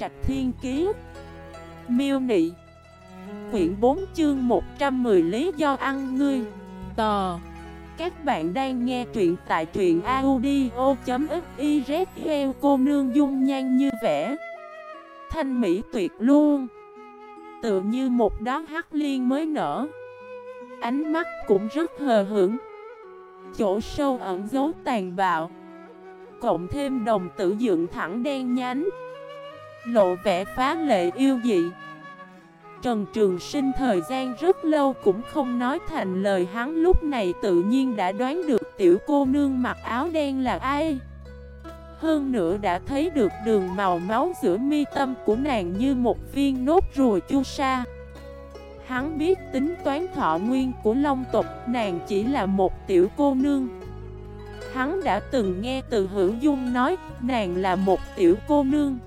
Trạch Thiên Kiế Miêu Nị. Quyển 4 chương 110 lý do ăn ngươi. Tò. Các bạn đang nghe truyện tại truyện audio.xyz cô nương dung nhan như vẽ. Thanh mỹ tuyệt luôn. Tựa như một đóa hắc liên mới nở. Ánh mắt cũng rất hờ hững. Chỗ sâu ẩn dấu tàn bạo. Cộng thêm đồng tử dựng thẳng đen nhánh. Lộ vẻ phá lệ yêu dị. Trần Trường Sinh thời gian rất lâu cũng không nói thành lời, hắn lúc này tự nhiên đã đoán được tiểu cô nương mặc áo đen là ai. Hơn nữa đã thấy được đường màu máu giữa mi tâm của nàng như một viên nốt rùa chu sa. Hắn biết tính toán thọ nguyên của Long tộc, nàng chỉ là một tiểu cô nương. Hắn đã từng nghe từ hữu dung nói, nàng là một tiểu cô nương.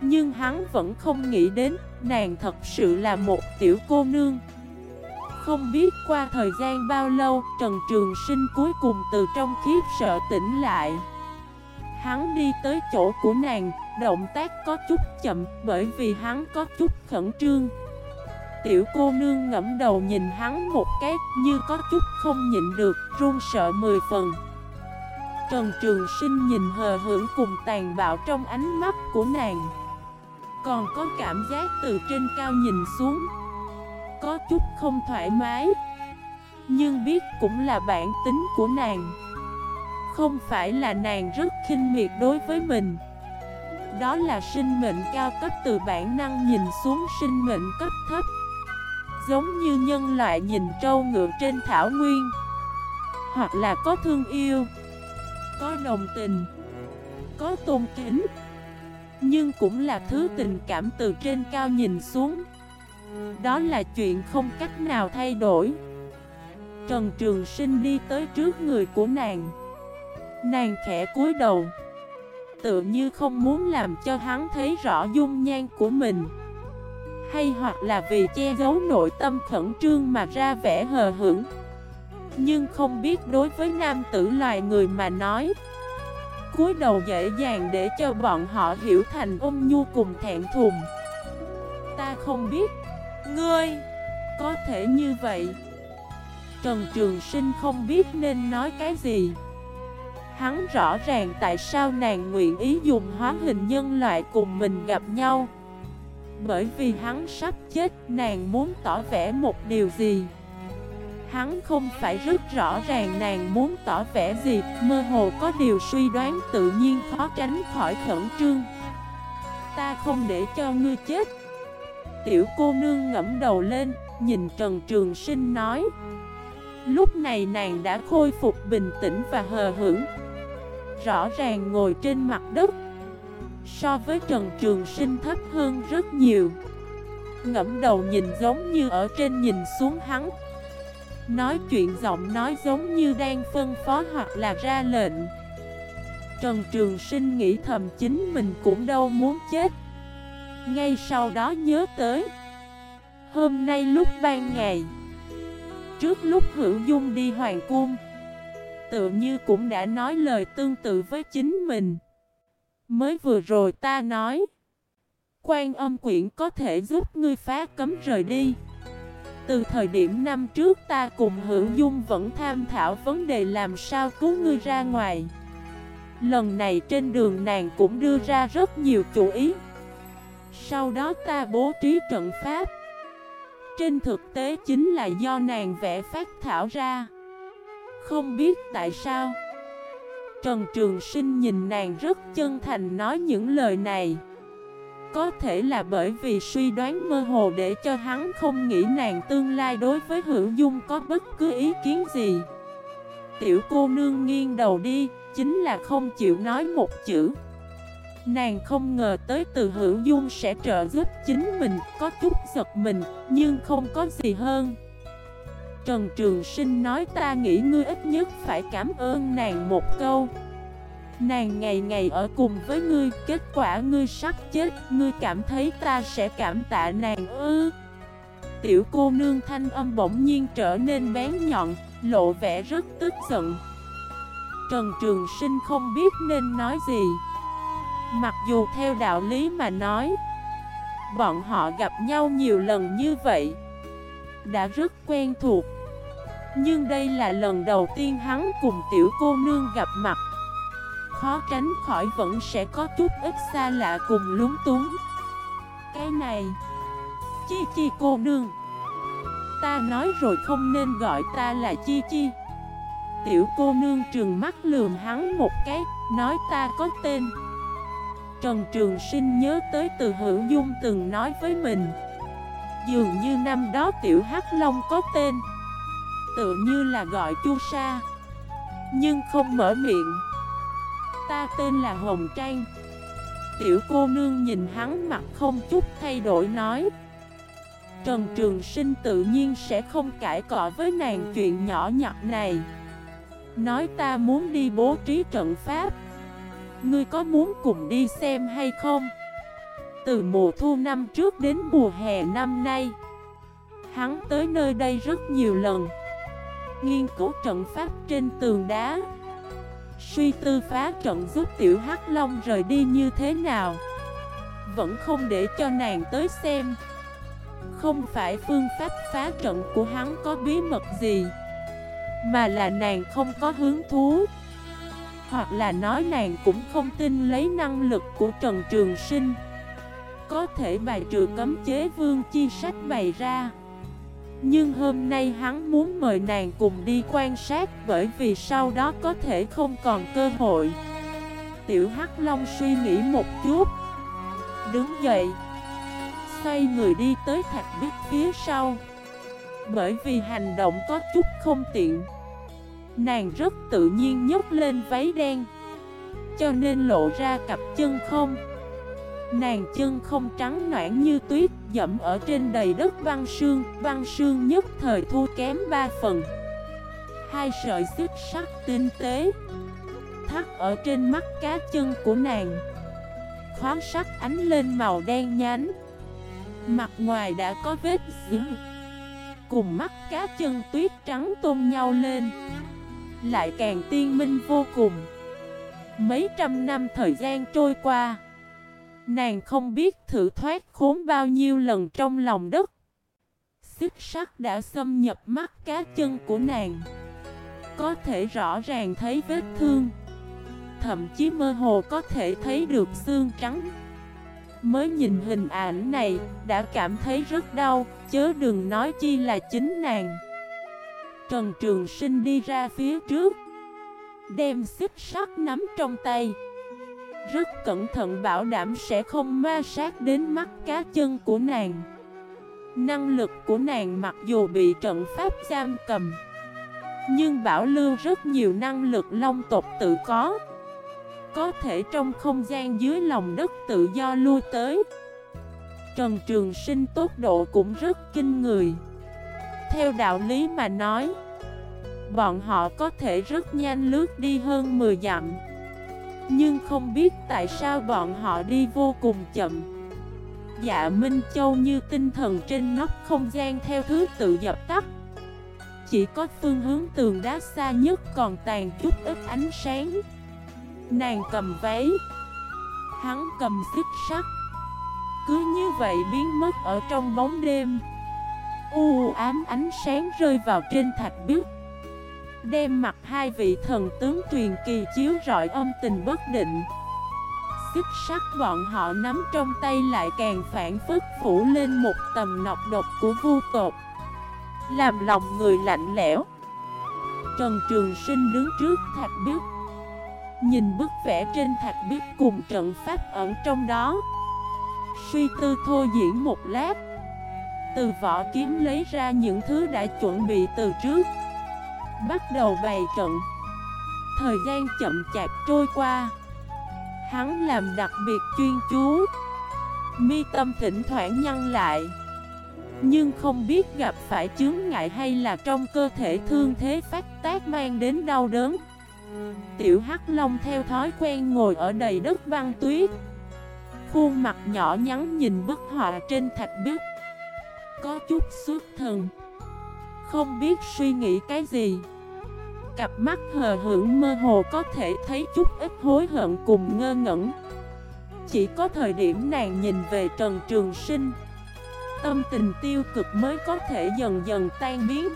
Nhưng hắn vẫn không nghĩ đến nàng thật sự là một tiểu cô nương Không biết qua thời gian bao lâu Trần Trường Sinh cuối cùng từ trong khiếp sợ tỉnh lại Hắn đi tới chỗ của nàng Động tác có chút chậm bởi vì hắn có chút khẩn trương Tiểu cô nương ngẫm đầu nhìn hắn một cái như có chút không nhịn được, run sợ mười phần. Trần Trường Sinh nhìn hờ hưởng cùng tàn bạo trong ánh mắt của nàng. Còn có cảm giác từ trên cao nhìn xuống. Có chút không thoải mái. Nhưng biết cũng là bản tính của nàng. Không phải là nàng rất khinh miệt đối với mình. Đó là sinh mệnh cao cấp từ bản năng nhìn xuống sinh mệnh cấp thấp giống như nhân loại nhìn trâu ngựa trên thảo nguyên Hoặc là có thương yêu, Có đồng tình, Có tôn kính nhưng cũng là thứ tình cảm từ trên cao nhìn xuống. Đó là chuyện không cách nào thay đổi. Trần Trường Sinh đi tới trước người của nàng. Nàng khẽ cúi đầu. Tự như không muốn làm cho hắn thấy rõ dung nhan của mình. Hay hoặc là vì che giấu nội tâm khẩn trương mà ra vẻ hờ hững. Nhưng không biết đối với nam tử loài người mà nói cúi đầu dễ dàng để cho bọn họ hiểu thành ôm nhu cùng thẹn thùng. Ta không biết, Ngươi Có thể như vậy. Trần Trường Sinh không biết nên nói cái gì. Hắn rõ ràng tại sao nàng nguyện ý dùng hóa hình nhân loại cùng mình gặp nhau. Bởi vì hắn sắp chết, nàng muốn tỏ vẻ một điều gì? Hắn không phải rất rõ ràng nàng muốn tỏ vẻ gì, Mơ hồ có điều suy đoán tự nhiên khó tránh khỏi khẩn trương. Ta không để cho ngươi chết. Tiểu cô nương ngẫm đầu lên, Nhìn Trần Trường Sinh nói. Lúc này nàng đã khôi phục bình tĩnh và hờ hững. Rõ ràng ngồi trên mặt đất. So với Trần Trường Sinh thấp hơn rất nhiều. Ngẫm đầu nhìn giống như ở trên nhìn xuống hắn. Nói chuyện giọng nói giống như đang phân phó hoặc là ra lệnh. Trần Trường Sinh nghĩ thầm chính mình cũng đâu muốn chết. Ngay sau đó nhớ tới, Hôm nay lúc ban ngày, Trước lúc hữu dung đi hoàng cung, Tự như cũng đã nói lời tương tự với chính mình. Mới vừa rồi ta nói, Quan âm quyển có thể giúp ngươi phá cấm rời đi. Từ thời điểm năm trước ta cùng hữu dung vẫn tham thảo vấn đề làm sao cứu ngươi ra ngoài. Lần này trên đường nàng cũng đưa ra rất nhiều chủ ý. Sau đó ta bố trí trận pháp. Trên thực tế chính là do nàng vẽ phát thảo ra. Không biết tại sao, Trần Trường Sinh nhìn nàng rất chân thành nói những lời này. Có thể là bởi vì suy đoán mơ hồ để cho hắn không nghĩ nàng tương lai đối với hữu dung có bất cứ ý kiến gì. Tiểu cô nương nghiêng đầu đi, chính là không chịu nói một chữ. Nàng không ngờ tới từ hữu dung sẽ trợ giúp chính mình, có chút giật mình, nhưng không có gì hơn. Trần Trường Sinh nói ta nghĩ ngươi ít nhất phải cảm ơn nàng một câu. Nàng ngày ngày ở cùng với ngươi, kết quả ngươi sắp chết, ngươi cảm thấy ta sẽ cảm tạ nàng ư? Tiểu cô nương thanh âm bỗng nhiên trở nên bén nhọn, lộ vẻ rất tức giận. Trần Trường Sinh không biết nên nói gì. Mặc dù theo đạo lý mà nói Bọn họ gặp nhau nhiều lần như vậy Đã rất quen thuộc. Nhưng đây là lần đầu tiên hắn cùng tiểu cô nương gặp mặt. Khó tránh khỏi vẫn sẽ có chút ít xa lạ cùng lúng túng. Cái này, Chi chi cô nương. Ta nói rồi không nên gọi ta là chi chi. Tiểu cô nương trường mắt lườm hắn một cái, Nói ta có tên. Trần Trường Sinh nhớ tới từ hữu dung từng nói với mình. Dường như năm đó tiểu Hắc Long có tên, Tự như là gọi chu sa. Nhưng không mở miệng. Ta tên là Hồng Trang. Tiểu cô nương nhìn hắn mặt không chút thay đổi nói, Trần Trường Sinh tự nhiên sẽ không cãi cọ với nàng chuyện nhỏ nhặt này. Nói ta muốn đi bố trí trận pháp. Ngươi có muốn cùng đi xem hay không? Từ mùa thu năm trước đến mùa hè năm nay, Hắn tới nơi đây rất nhiều lần. Nghiên cứu trận pháp trên tường đá. Suy tư phá trận giúp tiểu hắc long rời đi như thế nào? Vẫn không để cho nàng tới xem. Không phải phương pháp phá trận của hắn có bí mật gì, Mà là nàng không có hứng thú. Hoặc là nói nàng cũng không tin lấy năng lực của Trần Trường Sinh. Có thể bài trừ cấm chế vương chi sách bày ra nhưng hôm nay hắn muốn mời nàng cùng đi quan sát bởi vì sau đó có thể không còn cơ hội. Tiểu Hắc Long suy nghĩ một chút. Đứng dậy. Xoay người đi tới thạch biết phía sau. Bởi vì hành động có chút không tiện. Nàng rất tự nhiên nhấc lên váy đen. Cho nên lộ ra cặp chân không. Nàng chân không trắng noãn như tuyết, Dẫm ở trên đầy đất băng sương. Băng sương nhất thời thu kém ba phần. Hai sợi xích sắc tinh tế Thắt ở trên mắt cá chân của nàng. Khoáng sắc ánh lên màu đen nhánh. Mặt ngoài đã có vết dữ. Cùng mắt cá chân tuyết trắng tôn nhau lên. Lại càng tiên minh vô cùng. Mấy trăm năm thời gian trôi qua Nàng không biết thử thoát khốn bao nhiêu lần trong lòng đất. Xích sắt đã xâm nhập mắt cá chân của nàng. Có thể rõ ràng thấy vết thương. Thậm chí mơ hồ có thể thấy được xương trắng. Mới nhìn hình ảnh này, đã cảm thấy rất đau, Chớ đừng nói chi là chính nàng. Trần Trường Sinh đi ra phía trước, Đem xích sắt nắm trong tay rất cẩn thận bảo đảm sẽ không ma sát đến mắt cá chân của nàng. Năng lực của nàng mặc dù bị trận pháp giam cầm, Nhưng bảo lưu rất nhiều năng lực long tộc tự có. Có thể trong không gian dưới lòng đất tự do lui tới. Trần Trường Sinh tốc độ cũng rất kinh người. Theo đạo lý mà nói, Bọn họ có thể rất nhanh lướt đi hơn 10 dặm nhưng không biết tại sao bọn họ đi vô cùng chậm. Dạ Minh Châu như tinh thần trên nóc không gian theo thứ tự dập tắt. Chỉ có phương hướng tường đá xa nhất còn tàn chút ít ánh sáng. Nàng cầm váy. Hắn cầm xích sắt. Cứ như vậy biến mất ở trong bóng đêm. U ám ánh sáng rơi vào trên thạch biếc. Đem mặt hai vị thần tướng truyền kỳ chiếu rọi âm tình bất định. Xích sắc bọn họ nắm trong tay lại càng phản phức phủ lên một tầm nọc độc của vu tột Làm lòng người lạnh lẽo. Trần Trường Sinh đứng trước thạch biếc Nhìn bức vẽ trên thạch biếc cùng trận pháp ẩn trong đó. Suy tư thô diễn một lát. Từ vỏ kiếm lấy ra những thứ đã chuẩn bị từ trước. Bắt đầu bày trận. Thời gian chậm chạp trôi qua. Hắn làm đặc biệt chuyên chú. Mi tâm thỉnh thoảng nhăn lại. Nhưng không biết gặp phải chướng ngại hay là trong cơ thể thương thế phát tác mang đến đau đớn. Tiểu Hắc Long theo thói quen ngồi ở đầy đất băng tuyết. Khuôn mặt nhỏ nhắn nhìn bức họa trên thạch bích. Có chút suốt thần không biết suy nghĩ cái gì. Cặp mắt hờ hững mơ hồ có thể thấy chút ít hối hận cùng ngơ ngẩn. Chỉ có thời điểm nàng nhìn về Trần Trường Sinh, Tâm tình tiêu cực mới có thể dần dần tan biến.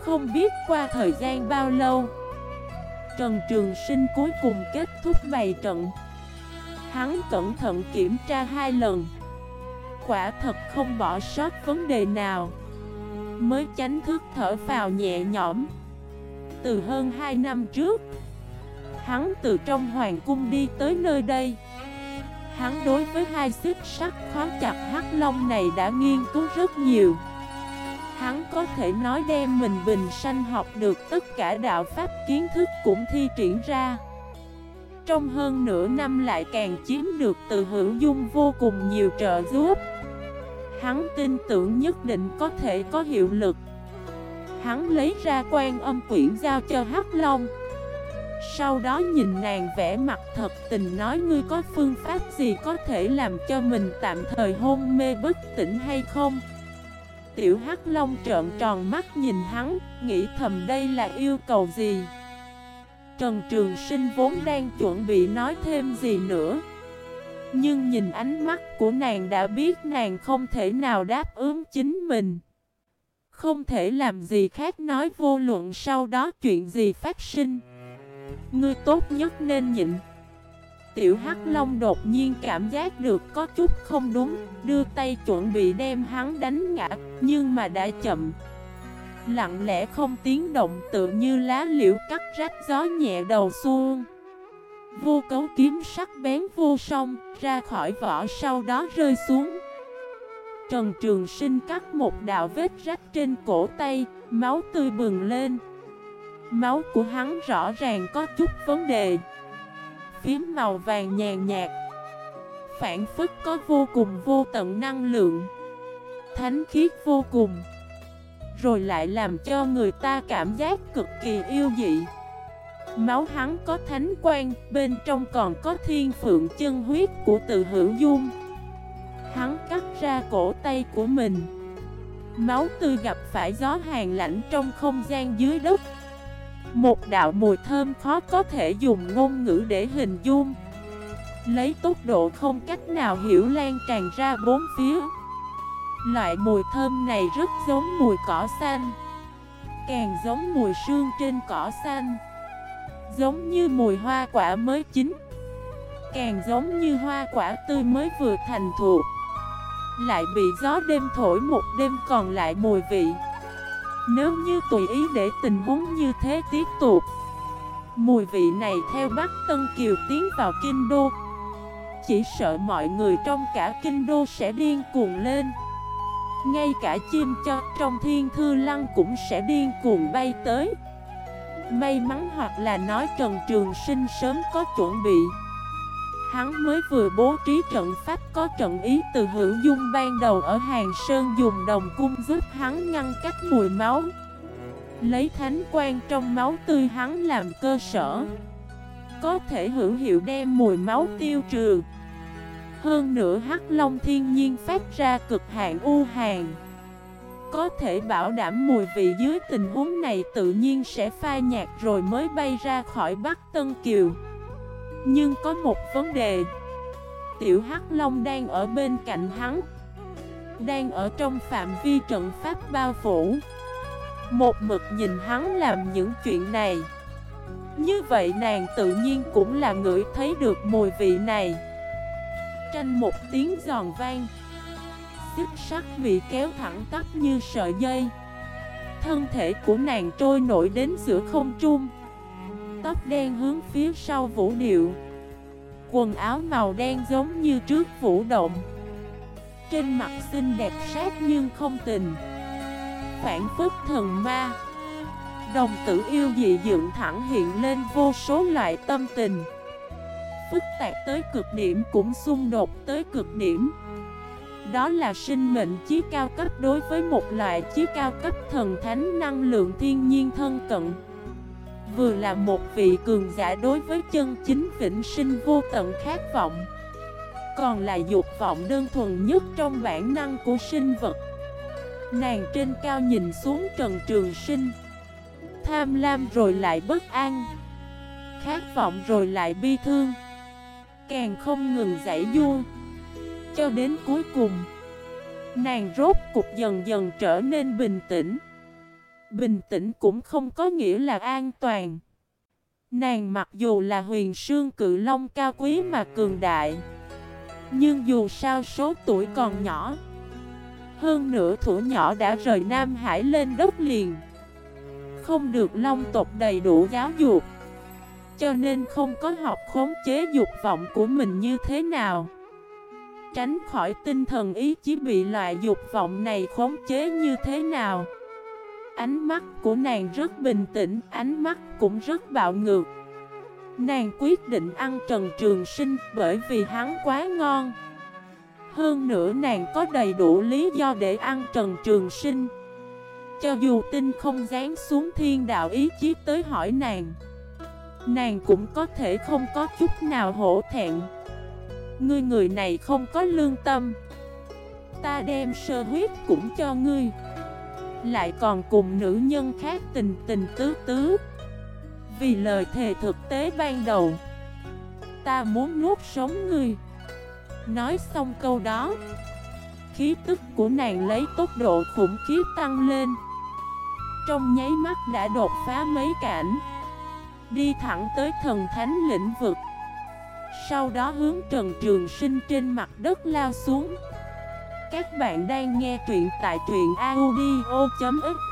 Không biết qua thời gian bao lâu, Trần Trường Sinh cuối cùng kết thúc bày trận. Hắn cẩn thận kiểm tra hai lần. Quả thật không bỏ sót vấn đề nào. Mới chánh thức thở vào nhẹ nhõm. Từ hơn 2 năm trước, Hắn từ trong hoàng cung đi tới nơi đây. Hắn đối với hai xích sắt khó chặt hắc long này đã nghiên cứu rất nhiều. Hắn có thể nói đem mình bình sanh học được tất cả đạo pháp kiến thức cũng thi triển ra. Trong hơn nửa năm lại càng chiếm được từ hữu dung vô cùng nhiều trợ giúp. Hắn tin tưởng nhất định có thể có hiệu lực. Hắn lấy ra quan âm quyển giao cho Hắc Long. Sau đó nhìn nàng vẽ mặt thật tình nói ngươi có phương pháp gì có thể làm cho mình tạm thời hôn mê bất tỉnh hay không? Tiểu Hắc Long trợn tròn mắt nhìn hắn, nghĩ thầm đây là yêu cầu gì? Trần Trường Sinh vốn đang chuẩn bị nói thêm gì nữa nhưng nhìn ánh mắt của nàng đã biết nàng không thể nào đáp ứng chính mình. Không thể làm gì khác nói vô luận sau đó chuyện gì phát sinh. Ngươi tốt nhất nên nhịn. Tiểu Hắc Long đột nhiên cảm giác được có chút không đúng, Đưa tay chuẩn bị đem hắn đánh ngã, Nhưng mà đã chậm. Lặng lẽ không tiếng động, tự như lá liễu cắt rách gió nhẹ đầu xuông Vô cấu kiếm sắc bén vô song, ra khỏi vỏ sau đó rơi xuống. Trần Trường Sinh cắt một đạo vết rách trên cổ tay, máu tươi bừng lên. Máu của hắn rõ ràng có chút vấn đề. Phím màu vàng nhàn nhạt. Phản phức có vô cùng vô tận năng lượng. Thánh khiết vô cùng. Rồi lại làm cho người ta cảm giác cực kỳ yêu dị. Máu hắn có thánh quan, bên trong còn có thiên phượng chân huyết của tự hữu dung. Hắn cắt ra cổ tay của mình. Máu tươi gặp phải gió hàng lạnh trong không gian dưới đất. Một đạo mùi thơm khó có thể dùng ngôn ngữ để hình dung. Lấy tốc độ không cách nào hiểu lan tràn ra bốn phía. Loại mùi thơm này rất giống mùi cỏ xanh. Càng giống mùi sương trên cỏ xanh. Giống như mùi hoa quả mới chín. Càng giống như hoa quả tươi mới vừa thành thụ. Lại bị gió đêm thổi một đêm còn lại mùi vị. Nếu như tùy ý để tình huống như thế tiếp tục, Mùi vị này theo Bắc Tân Kiều tiến vào Kinh Đô. Chỉ sợ mọi người trong cả Kinh Đô sẽ điên cuồng lên. Ngay cả chim cho trong thiên thư lăng cũng sẽ điên cuồng bay tới. May mắn hoặc là nói Trần Trường Sinh sớm có chuẩn bị. Hắn mới vừa bố trí trận pháp có trận ý từ hữu dung ban đầu ở Hàng Sơn dùng đồng cung giúp hắn ngăn cách mùi máu. Lấy thánh quan trong máu tươi hắn làm cơ sở. Có thể hữu hiệu đem mùi máu tiêu trừ. Hơn nữa hắc long thiên nhiên phát ra cực hạn u hàng có thể bảo đảm mùi vị dưới tình huống này tự nhiên sẽ pha nhạt rồi mới bay ra khỏi Bắc Tân Kiều. Nhưng có một vấn đề. Tiểu Hắc Long đang ở bên cạnh hắn. Đang ở trong phạm vi trận pháp bao phủ. Một mực nhìn hắn làm những chuyện này. Như vậy nàng tự nhiên cũng là ngửi thấy được mùi vị này. Tranh một tiếng giòn vang xích sắt bị kéo thẳng tắp như sợi dây. Thân thể của nàng trôi nổi đến giữa không trung. Tóc đen hướng phía sau vũ điệu. Quần áo màu đen giống như trước vũ động. Trên mặt xinh đẹp sát nhưng không tình. Phản phức thần ma. Đồng tử yêu dị dựng thẳng hiện lên vô số loại tâm tình. Phức tạp tới cực điểm cũng xung đột tới cực điểm đó là sinh mệnh chí cao cấp đối với một loại chí cao cấp thần thánh năng lượng thiên nhiên thân cận. Vừa là một vị cường giả đối với chân chính vĩnh sinh vô tận khát vọng, Còn là dục vọng đơn thuần nhất trong bản năng của sinh vật. Nàng trên cao nhìn xuống trần trường sinh, Tham lam rồi lại bất an, Khát vọng rồi lại bi thương, càng không ngừng giải du. Cho đến cuối cùng. Nàng rốt cục dần dần trở nên bình tĩnh. Bình tĩnh cũng không có nghĩa là an toàn. Nàng mặc dù là huyền sương cự long cao quý mà cường đại, Nhưng dù sao số tuổi còn nhỏ, Hơn nữa thủ nhỏ đã rời Nam Hải lên đất liền. Không được long tộc đầy đủ giáo dục, Cho nên không có học khống chế dục vọng của mình như thế nào. Tránh khỏi tinh thần ý chí bị loại dục vọng này khống chế như thế nào. Ánh mắt của nàng rất bình tĩnh, ánh mắt cũng rất bạo ngược. Nàng quyết định ăn Trần Trường Sinh bởi vì hắn quá ngon. Hơn nữa nàng có đầy đủ lý do để ăn Trần Trường Sinh. Cho dù tinh không dán xuống thiên đạo ý chí tới hỏi nàng Nàng cũng có thể không có chút nào hổ thẹn. Ngươi người này không có lương tâm. Ta đem sơ huyết cũng cho ngươi. Lại còn cùng nữ nhân khác tình tình tứ tứ. Vì lời thề thực tế ban đầu, Ta muốn nuốt sống ngươi. Nói xong câu đó, Khí tức của nàng lấy tốc độ khủng khiếp tăng lên. Trong nháy mắt đã đột phá mấy cảnh. Đi thẳng tới thần thánh lĩnh vực. Sau đó hướng Trần Trường Sinh trên mặt đất lao xuống. Các bạn đang nghe truyện tại truyện audio.fif